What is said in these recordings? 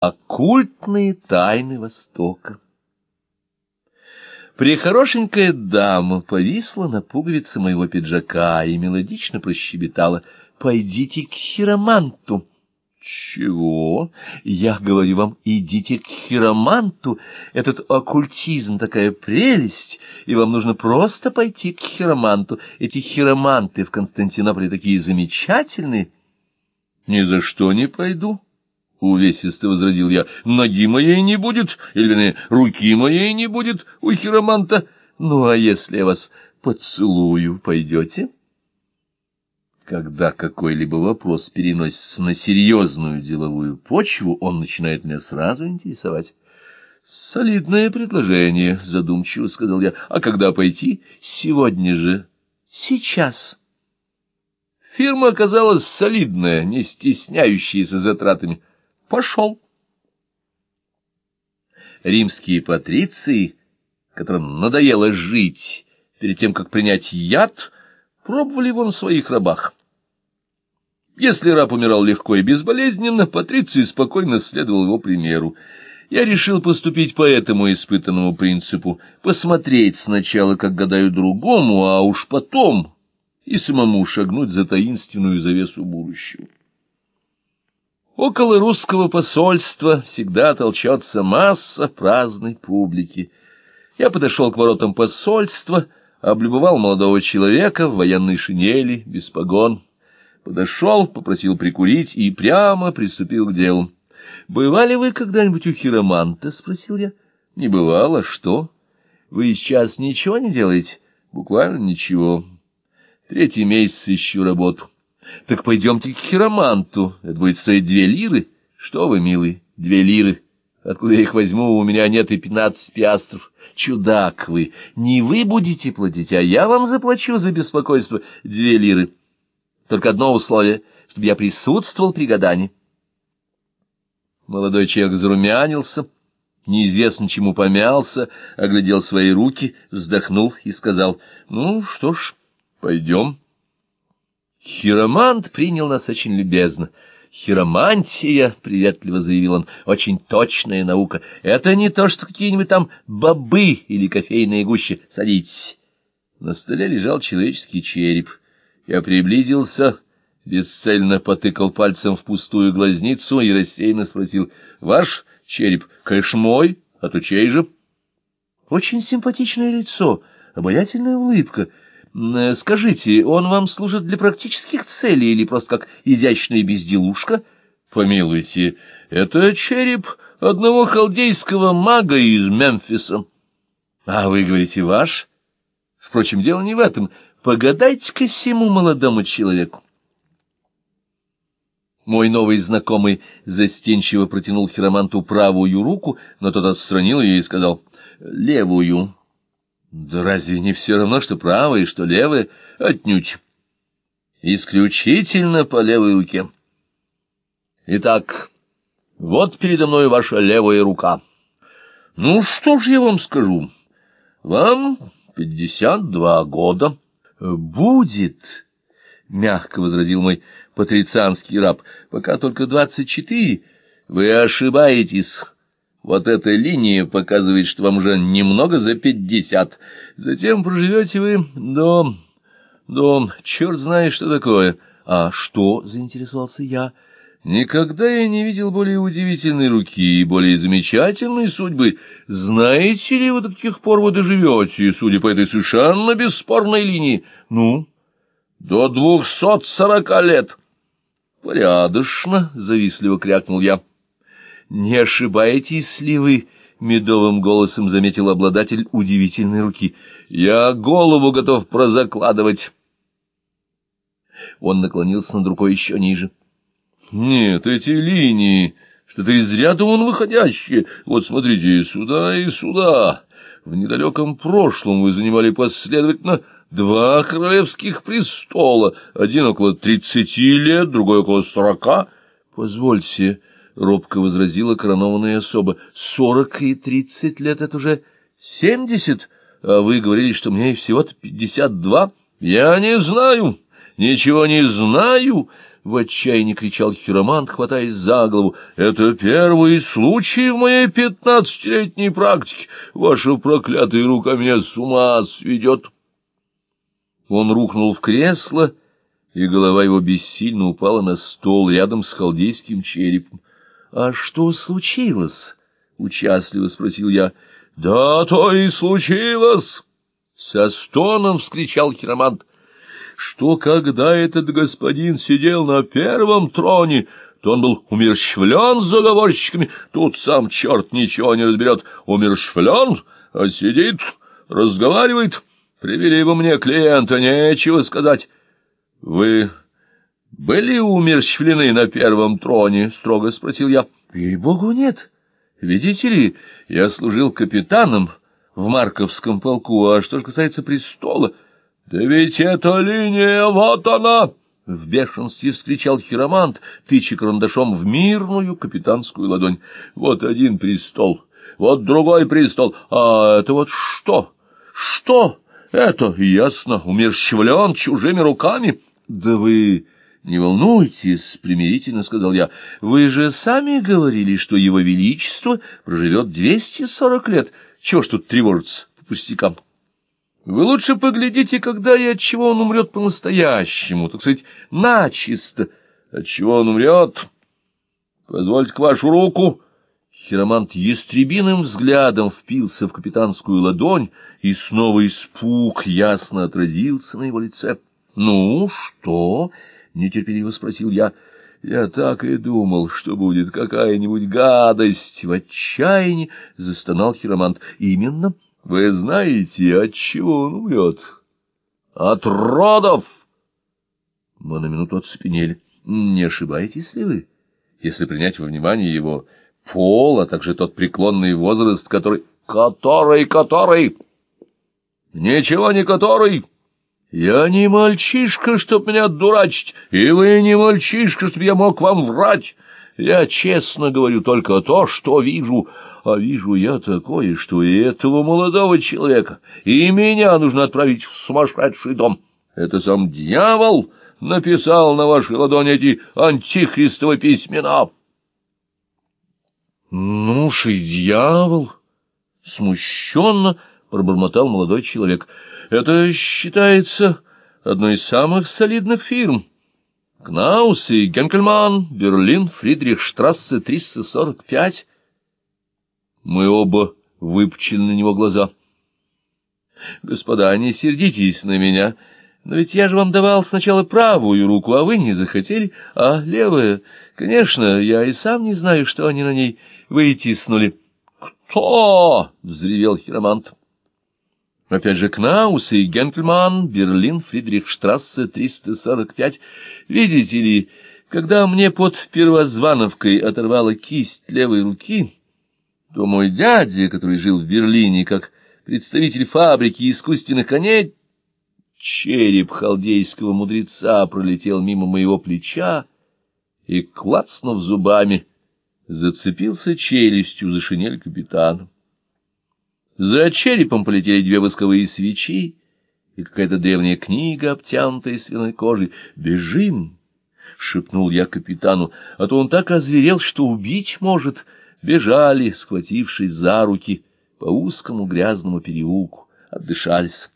Оккультные тайны Востока. Прихорошенькая дама повисла на пуговице моего пиджака и мелодично прощебетала «Пойдите к хироманту». «Чего?» «Я говорю вам, идите к хироманту. Этот оккультизм такая прелесть, и вам нужно просто пойти к хироманту. Эти хироманты в Константинополе такие замечательные». «Ни за что не пойду». — увесисто возразил я. — Ноги моей не будет, или, вернее, руки моей не будет у хироманта. Ну, а если я вас поцелую, пойдете? Когда какой-либо вопрос переносится на серьезную деловую почву, он начинает меня сразу интересовать. — Солидное предложение, — задумчиво сказал я. — А когда пойти? — Сегодня же. — Сейчас. Фирма оказалась солидная, не стесняющаяся затратами. — пошел. Римские патриции, которым надоело жить перед тем, как принять яд, пробовали его на своих рабах. Если раб умирал легко и безболезненно, патриций спокойно следовал его примеру. Я решил поступить по этому испытанному принципу, посмотреть сначала, как гадаю другому, а уж потом и самому шагнуть за таинственную завесу будущего. Около русского посольства всегда толчется масса праздной публики. Я подошел к воротам посольства, облюбовал молодого человека в военной шинели, без погон. Подошел, попросил прикурить и прямо приступил к делу. «Бывали вы когда-нибудь у хироманта?» — спросил я. «Не бывало. Что? Вы сейчас ничего не делаете?» «Буквально ничего. Третий месяц ищу работу». Так пойдемте к хироманту. Это будет стоить две лиры. Что вы, милый, две лиры. Откуда я их возьму? У меня нет и пятнадцать пиастров. Чудак вы. Не вы будете платить, а я вам заплачу за беспокойство две лиры. Только одно условие, чтобы я присутствовал при гадании. Молодой человек зарумянился, неизвестно чему помялся, оглядел свои руки, вздохнул и сказал, «Ну что ж, пойдем». Хиромант принял нас очень любезно. «Хиромантия», — приветливо заявил он, — «очень точная наука. Это не то, что какие-нибудь там бобы или кофейные гущи. Садитесь». На столе лежал человеческий череп. Я приблизился, бесцельно потыкал пальцем в пустую глазницу и рассеянно спросил, «Ваш череп, конечно, мой, а то чей же?» «Очень симпатичное лицо, обаятельная улыбка». Э, скажите, он вам служит для практических целей или просто как изящная безделушка? Помилуйте, это череп одного халдейского мага из Мемфиса. А вы говорите, ваш? Впрочем, дело не в этом. Погадайте-ка сему молодому человеку. Мой новый знакомый застенчиво протянул хироманту правую руку, но тот отстранил ее и сказал «левую». Да разве не все равно, что правое, что левое? Отнюдь. Исключительно по левой руке. Итак, вот передо мной ваша левая рука. Ну, что ж я вам скажу? Вам пятьдесят два года. Будет, — мягко возразил мой патрицианский раб, — пока только двадцать четыре. Вы ошибаетесь. Вот эта линия показывает, что вам уже немного за пятьдесят. Затем проживете вы до... до... черт знает, что такое. А что, — заинтересовался я, — никогда я не видел более удивительной руки и более замечательной судьбы. Знаете ли вы до каких пор вы доживете, судя по этой совершенно бесспорной линии? Ну, до двухсот сорока лет. Порядочно, — завистливо крякнул я. «Не ошибаетесь ли вы?» — медовым голосом заметил обладатель удивительной руки. «Я голову готов прозакладывать». Он наклонился над рукой еще ниже. «Нет, эти линии, что-то из ряда он выходящие. Вот смотрите, и сюда, и сюда. В недалеком прошлом вы занимали последовательно два королевских престола, один около тридцати лет, другой около сорока. Позвольте...» — робко возразила коронованная особа. — Сорок и тридцать лет — это уже семьдесят, а вы говорили, что мне всего-то пятьдесят два. — Я не знаю, ничего не знаю. — в отчаянии кричал хиромант, хватаясь за голову. — Это первый случай в моей пятнадцатилетней практике. Ваша проклятая рука меня с ума сведет. Он рухнул в кресло, и голова его бессильно упала на стол рядом с халдейским черепом. — А что случилось? — участливо спросил я. — Да то и случилось! — со стоном вскричал хиромант что когда этот господин сидел на первом троне, то он был умерщвлен заговорщиками, тут сам черт ничего не разберет, умерщвлен, а сидит, разговаривает. Привели его мне клиента, нечего сказать. — Вы были умерщвлены на первом троне? — строго спросил я. — Ей-богу, нет. Видите ли, я служил капитаном в Марковском полку, а что же касается престола... «Да ведь эта линия, вот она!» — в бешенстве вскричал хиромант, тыча карандашом в мирную капитанскую ладонь. «Вот один престол, вот другой престол, а это вот что? Что? Это, ясно, умерщвлен чужими руками? Да вы...» «Не волнуйтесь», — примирительно сказал я, — «вы же сами говорили, что его величество проживет двести сорок лет. Чего ж тут тревожиться по пустякам?» Вы лучше поглядите, когда и от чего он умрет по-настоящему, так сказать, начисто. От чего он умрет? Позвольте-ка вашу руку. Хиромант ястребиным взглядом впился в капитанскую ладонь, и снова испуг ясно отразился на его лице. — Ну, что? — нетерпеливо спросил я. — Я так и думал, что будет какая-нибудь гадость. В отчаянии застонал хиромант. — Именно. — вы знаете, от чего он умрет? От родов! Мы на минуту оцепенели. Не ошибаетесь ли вы, если принять во внимание его пол, а также тот преклонный возраст, который... Который, который... Ничего не который... Я не мальчишка, чтоб меня дурачить, и вы не мальчишка, чтоб я мог вам врать. Я честно говорю только то, что вижу, а вижу я такое, что и этого молодого человека, и меня нужно отправить в сумасшедший дом. Это сам дьявол написал на вашей ладони эти антихристовы письмена. — Ну уж и дьявол! — смущенно пробормотал молодой человек. — Это считается одной из самых солидных фирм. Кнаус и Генкельман, Берлин, Фридрихштрассе, 345. Мы оба выпучили на него глаза. «Господа, не сердитесь на меня, но ведь я же вам давал сначала правую руку, а вы не захотели, а левая. Конечно, я и сам не знаю, что они на ней вытиснули». «Кто?» — взревел хиромант. Опять же, Кнаус и Генкельман, Берлин, Фридрихштрассе, 345. Видите ли, когда мне под Первозвановкой оторвала кисть левой руки то мой дядя, который жил в Берлине как представитель фабрики искусственных коней, череп халдейского мудреца пролетел мимо моего плеча и, клацнув зубами, зацепился челюстью за шинель капитана. За черепом полетели две восковые свечи и какая-то древняя книга, обтянутая свиной кожей. «Бежим!» — шепнул я капитану, — а то он так озверел, что убить может — бежали, схватившись за руки, по узкому грязному переулку, отдышались.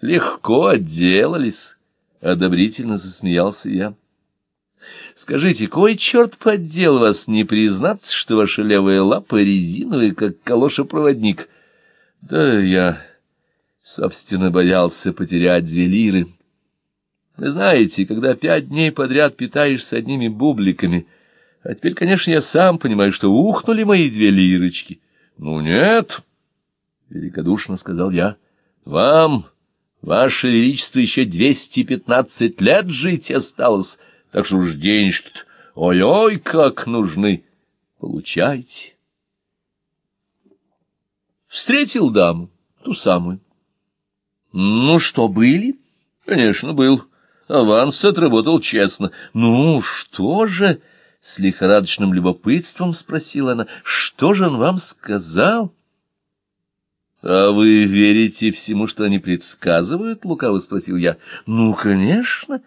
Легко отделались, — одобрительно засмеялся я. Скажите, кой черт поддел вас не признаться, что ваша левая лапа резиновая, как калоша-проводник? Да я, собственно, боялся потерять две лиры. Вы знаете, когда пять дней подряд питаешься одними бубликами — а теперь, конечно, я сам понимаю, что ухнули мои две лирочки. — Ну, нет, — великодушно сказал я, — вам, ваше величество, еще двести пятнадцать лет жить осталось, так что уж денежки-то, ой-ой, как нужны. Получайте. Встретил даму, ту самую. — Ну, что, были? — Конечно, был. Аванс отработал честно. — Ну, что же... С лихорадочным любопытством спросила она, что же он вам сказал? — А вы верите всему, что они предсказывают? — лукаво спросил я. — Ну, конечно.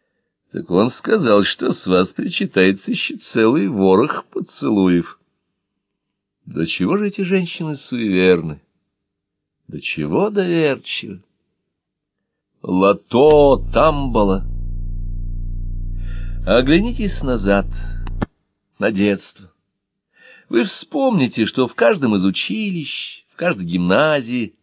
— Так он сказал, что с вас причитается еще целый ворох поцелуев. До чего же эти женщины суеверны? До чего доверчивы? Лото Тамбала. Оглянитесь назад, на детство. Вы вспомните, что в каждом из училищ, в каждой гимназии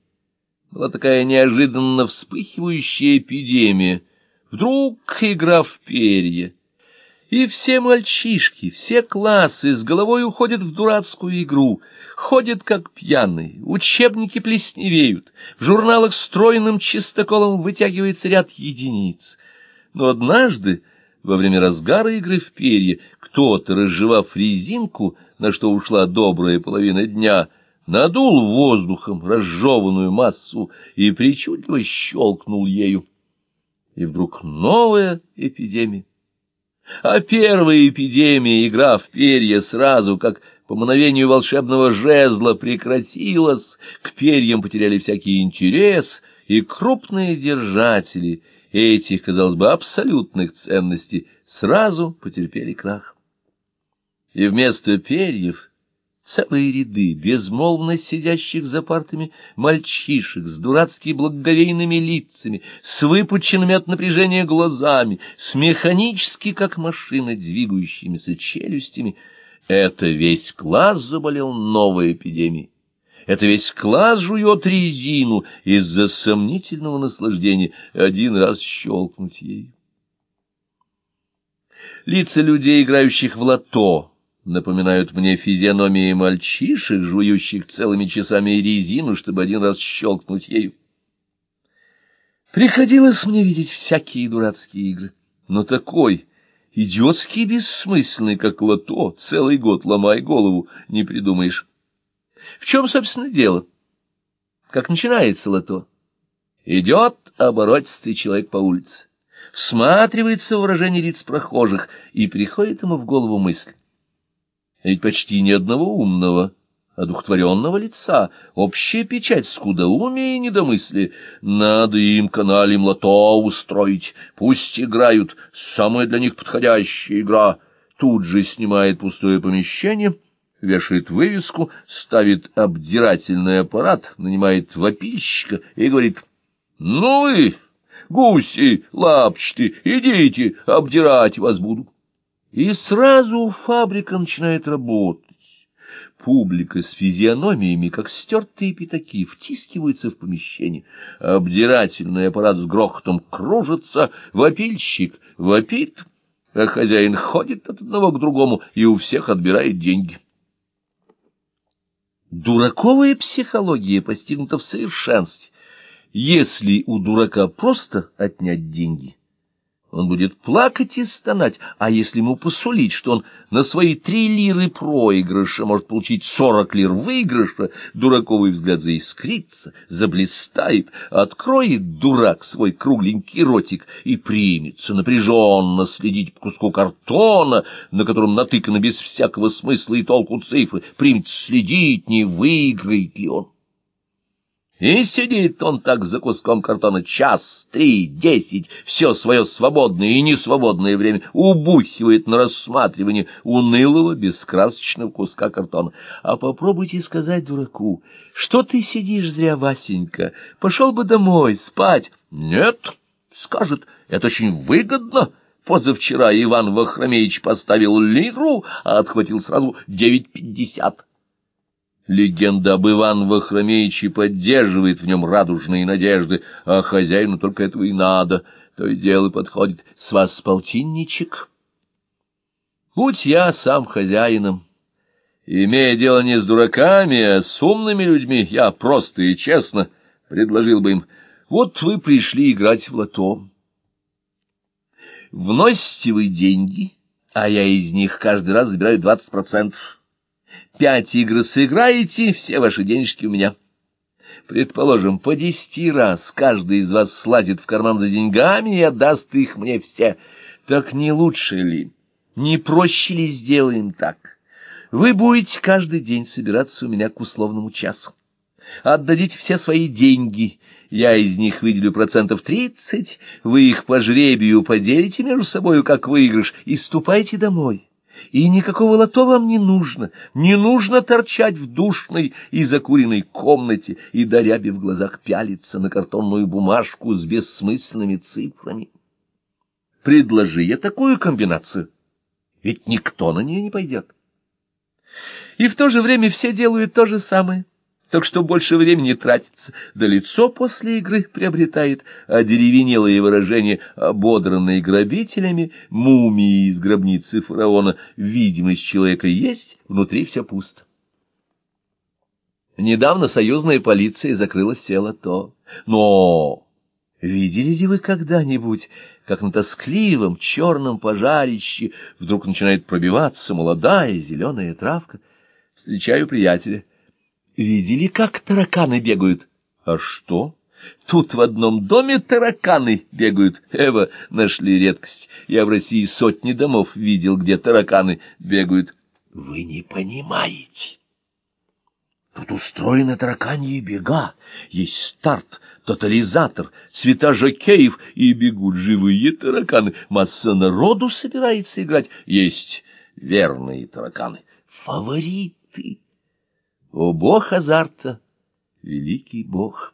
была такая неожиданно вспыхивающая эпидемия. Вдруг игра в перья. И все мальчишки, все классы с головой уходят в дурацкую игру, ходят как пьяные, учебники плесневеют, в журналах стройным чистоколом вытягивается ряд единиц. Но однажды, во время разгара игры в перья, кто-то, разжевав резинку, на что ушла добрая половина дня, надул воздухом разжеванную массу и причудливо щелкнул ею. И вдруг новая эпидемия. А первая эпидемия, игра в перья, сразу, как по мановению волшебного жезла, прекратилась, к перьям потеряли всякий интерес, и крупные держатели этих, казалось бы, абсолютных ценностей сразу потерпели крах. И вместо перьев целые ряды безмолвно сидящих за партами мальчишек с дурацки благоговейными лицами, с выпученными от напряжения глазами, с механически, как машина, двигающимися челюстями. Это весь класс заболел новой эпидемией. Это весь класс жует резину из-за сомнительного наслаждения один раз щелкнуть ею. Лица людей, играющих в лото, напоминают мне физиономии мальчишек, жующих целыми часами резину, чтобы один раз щелкнуть ею. Приходилось мне видеть всякие дурацкие игры, но такой идиотский бессмысленный, как лото, целый год ломай голову, не придумаешь. В чем, собственно, дело? Как начинается лото? Идет оборотистый человек по улице, всматривается в выражение лиц прохожих, и приходит ему в голову мысль. Ведь почти ни одного умного, одухотворенного лица, общая печать скудоумия и недомыслия. Надо им каналем лото устроить, пусть играют, самая для них подходящая игра. Тут же снимает пустое помещение, вешает вывеску, ставит обдирательный аппарат, нанимает вопильщика и говорит «Ну вы, гуси, лапчаты, идите, обдирать вас буду». И сразу фабрика начинает работать. Публика с физиономиями, как стертые пятаки, втискивается в помещение. Обдирательный аппарат с грохотом кружится, вопильщик вопит, а хозяин ходит от одного к другому и у всех отбирает деньги. Дураковая психология постигнута в совершенстве. Если у дурака просто отнять деньги, он будет плакать и стонать, а если ему посулить, что он на свои три лиры проигрыша может получить сорок лир выигрыша, дураковый взгляд заискрится, заблистает, откроет дурак свой кругленький ротик и примется напряженно следить по куску картона, на котором натыкано без всякого смысла и толку цифры, примется следить, не выиграет ли он. И сидит он так за куском картона час, три, десять, все свое свободное и несвободное время убухивает на рассматривание унылого, бескрасочного куска картона. А попробуйте сказать дураку, что ты сидишь зря, Васенька, пошел бы домой спать. Нет, скажет, это очень выгодно. Позавчера Иван Вахромеевич поставил лигру, а отхватил сразу девять пятьдесят. Легенда об Иван Вахромеиче поддерживает в нем радужные надежды, а хозяину только этого и надо. То и дело подходит. С вас полтинничек. Будь я сам хозяином, имея дело не с дураками, а с умными людьми, я просто и честно предложил бы им, вот вы пришли играть в лото. Вносите вы деньги, а я из них каждый раз забираю двадцать процентов. Пять игр сыграете, все ваши денежки у меня. Предположим, по десяти раз каждый из вас слазит в карман за деньгами и отдаст их мне все. Так не лучше ли, не проще ли сделаем так? Вы будете каждый день собираться у меня к условному часу. Отдадите все свои деньги, Я из них выделю процентов тридцать, вы их по жребию поделите между собою, как выигрыш, и ступайте домой. И никакого лото вам не нужно, не нужно торчать в душной и закуренной комнате и, дарябе в глазах, пялиться на картонную бумажку с бессмысленными цифрами. Предложи я такую комбинацию, ведь никто на нее не пойдет. И в то же время все делают то же самое так что больше времени тратится, да лицо после игры приобретает одеревенелое выражение, ободранное грабителями, мумии из гробницы фараона, видимость человека есть, внутри все пусто. Недавно союзная полиция закрыла все лото. Но видели ли вы когда-нибудь, как на тоскливом черном пожарище вдруг начинает пробиваться молодая зеленая травка? Встречаю приятеля — Видели, как тараканы бегают? А что? Тут в одном доме тараканы бегают. Эва, нашли редкость. Я в России сотни домов видел, где тараканы бегают. Вы не понимаете. Тут устроены тараканьи бега. Есть старт, тотализатор, цвета жокеев, и бегут живые тараканы. Масса народу собирается играть. Есть верные тараканы. Фавориты. О, бог азарта, великий бог!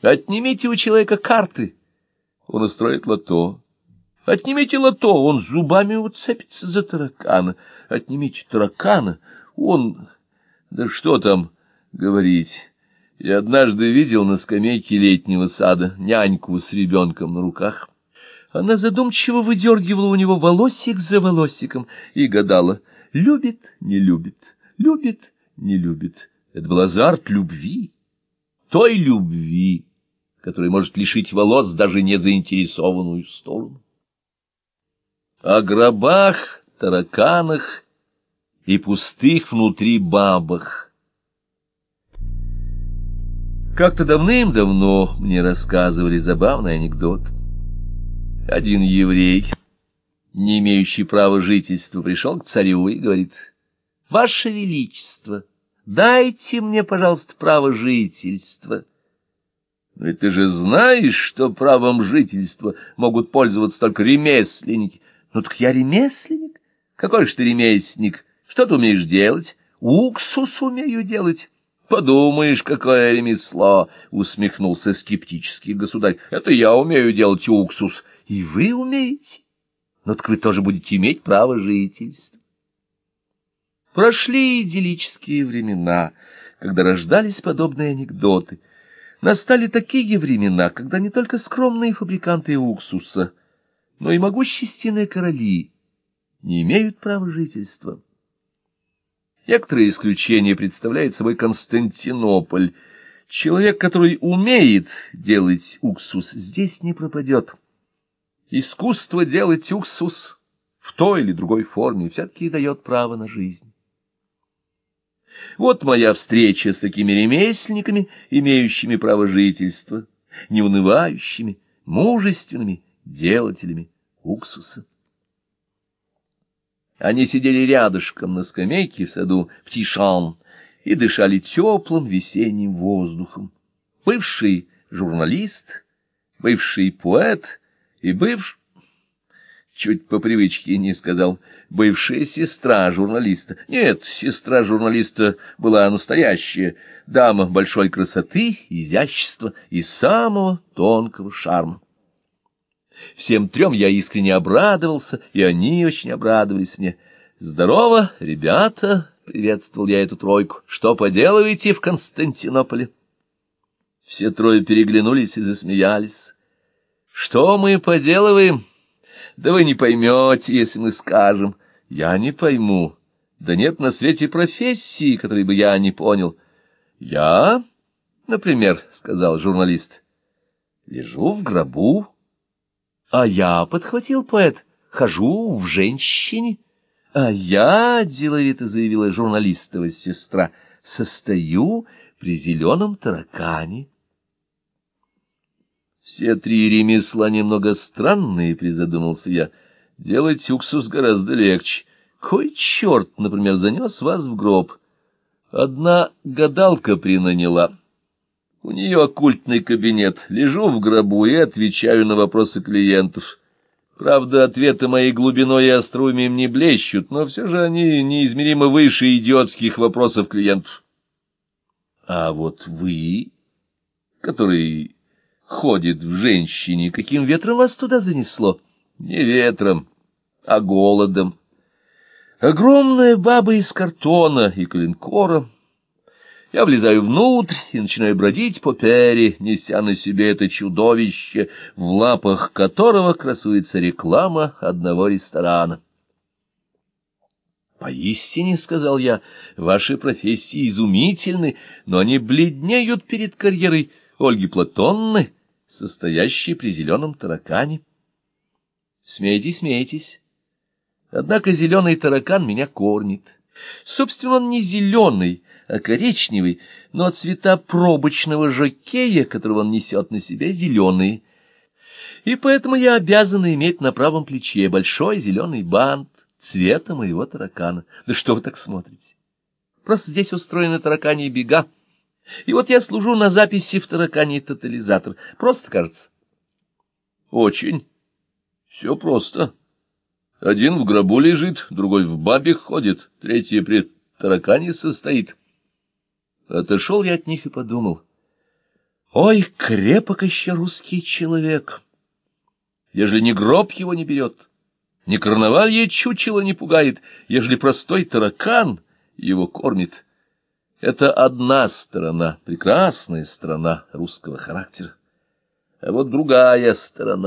Отнимите у человека карты, он устроит лото. Отнимите лото, он зубами уцепится за таракана. Отнимите таракана, он... Да что там говорить... Я однажды видел на скамейке летнего сада няньку с ребенком на руках. Она задумчиво выдергивала у него волосик за волосиком и гадала, любит, не любит, любит, не любит. Это был азарт любви, той любви, которая может лишить волос даже незаинтересованную сторону. О гробах, тараканах и пустых внутри бабах. Как-то давным-давно мне рассказывали забавный анекдот. Один еврей, не имеющий права жительства, пришел к царю и говорит — Ваше Величество, дайте мне, пожалуйста, право жительства. Но ты же знаешь, что правом жительства могут пользоваться только ремесленники. Ну так я ремесленник. Какой же ты ремесленник? Что ты умеешь делать? Уксус умею делать. Подумаешь, какое ремесло, — усмехнулся скептический государь. Это я умею делать уксус. И вы умеете. Но так вы тоже будете иметь право жительства. Прошли идиллические времена, когда рождались подобные анекдоты. Настали такие времена, когда не только скромные фабриканты уксуса, но и могущественные короли не имеют права жительства. Некоторые исключения представляют собой Константинополь. Человек, который умеет делать уксус, здесь не пропадет. Искусство делать уксус в той или другой форме все-таки дает право на жизнь. Вот моя встреча с такими ремесленниками, имеющими право жительства, неунывающими, мужественными делателями уксуса. Они сидели рядышком на скамейке в саду в Тишан и дышали теплым весенним воздухом. Бывший журналист, бывший поэт и бывший чуть по привычке не сказал, бывшая сестра журналиста. Нет, сестра журналиста была настоящая, дама большой красоты, изящества и самого тонкого шарма. Всем трем я искренне обрадовался, и они очень обрадовались мне. «Здорово, ребята!» — приветствовал я эту тройку. «Что поделываете в Константинополе?» Все трое переглянулись и засмеялись. «Что мы поделываем?» Да вы не поймете, если мы скажем. Я не пойму. Да нет на свете профессии, которой бы я не понял. Я, например, — сказал журналист, — лежу в гробу. А я, — подхватил поэт, — хожу в женщине. А я, — деловито заявила журналистова сестра, — состою при зеленом таракане. Все три ремесла немного странные, призадумался я. Делать уксус гораздо легче. Кой черт, например, занес вас в гроб? Одна гадалка принаняла. У нее оккультный кабинет. Лежу в гробу и отвечаю на вопросы клиентов. Правда, ответы моей глубиной и остроумием не блещут, но все же они неизмеримо выше идиотских вопросов клиентов. А вот вы, который ходит в женщине, каким ветром вас туда занесло? Не ветром, а голодом. Огромная баба из картона и коленкора — я влезаю внутрь и начинаю бродить по пере, неся на себе это чудовище, в лапах которого красуется реклама одного ресторана. «Поистине, — сказал я, — ваши профессии изумительны, но они бледнеют перед карьерой Ольги Платонны, состоящей при зеленом таракане. Смейтесь, смейтесь. Однако зеленый таракан меня кормит. Собственно, он не зеленый, а коричневый, но цвета пробочного жакея, которого он несет на себе, зеленые. И поэтому я обязана иметь на правом плече большой зеленый бант цвета моего таракана. Да что вы так смотрите? Просто здесь устроены таракани бега. И вот я служу на записи в тараканий тотализатор. Просто кажется. Очень. Все просто. Один в гробу лежит, другой в бабе ходит, третий при таракане состоит. Отошел я от них и подумал. Ой, крепок еще русский человек! Ежели ни гроб его не берет, ни карнавалье чучело не пугает, ежели простой таракан его кормит. Это одна сторона, прекрасная сторона русского характера. А вот другая сторона.